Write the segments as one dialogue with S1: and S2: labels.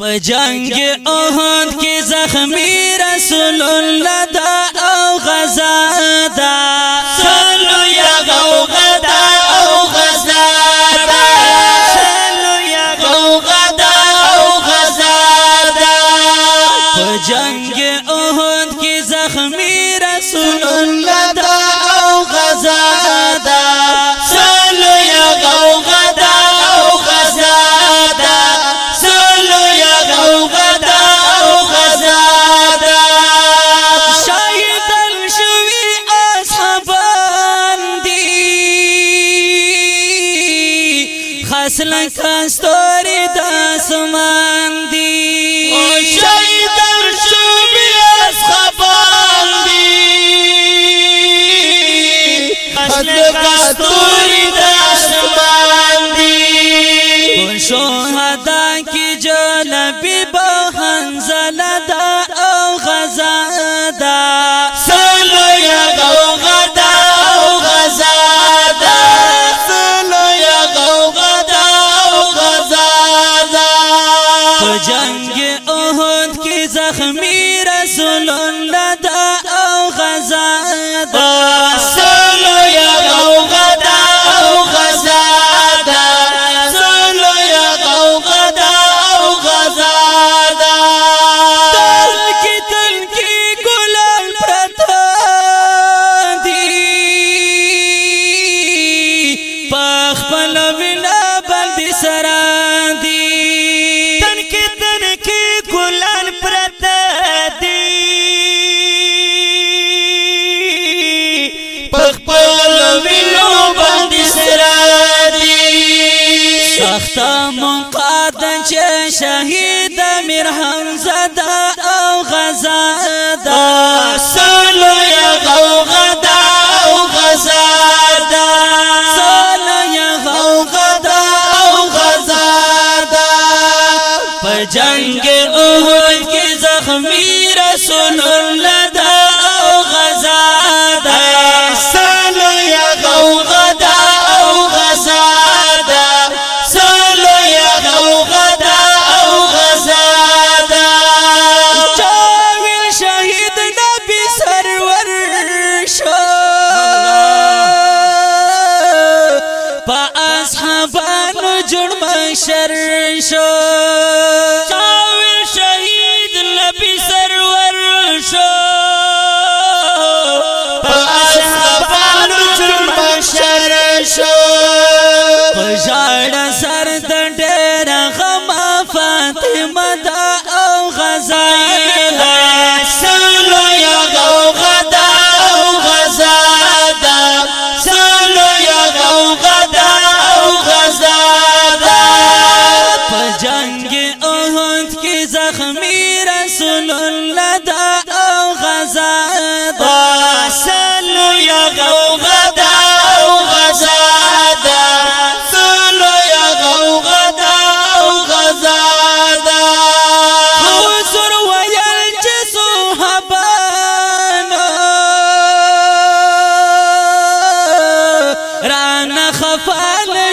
S1: جنگ احد کې زخمی رسول الله دا او غزا دا بس لکه ستوري د اسمان دي او شي در شو بیا خپان دي بس لکه ستوري د اسمان دي او شو جنگ تخته منقاد چې شهید میر حمزه دا او غزا دا سلو یا غوغا دا او غزا دا سلو یا غوغا دا او غزا دا په جنگ احد کې زخمی رسول په اصحابانو جوړ مشر شو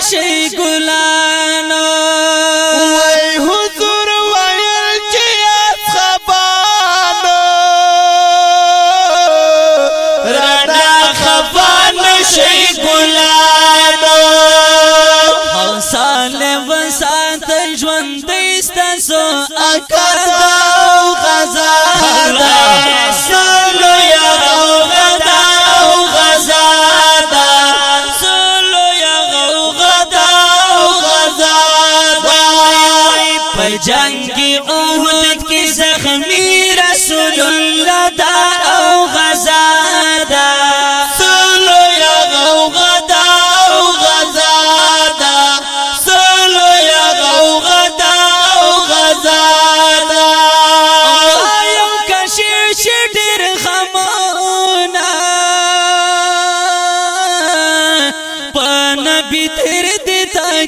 S1: شي ګلا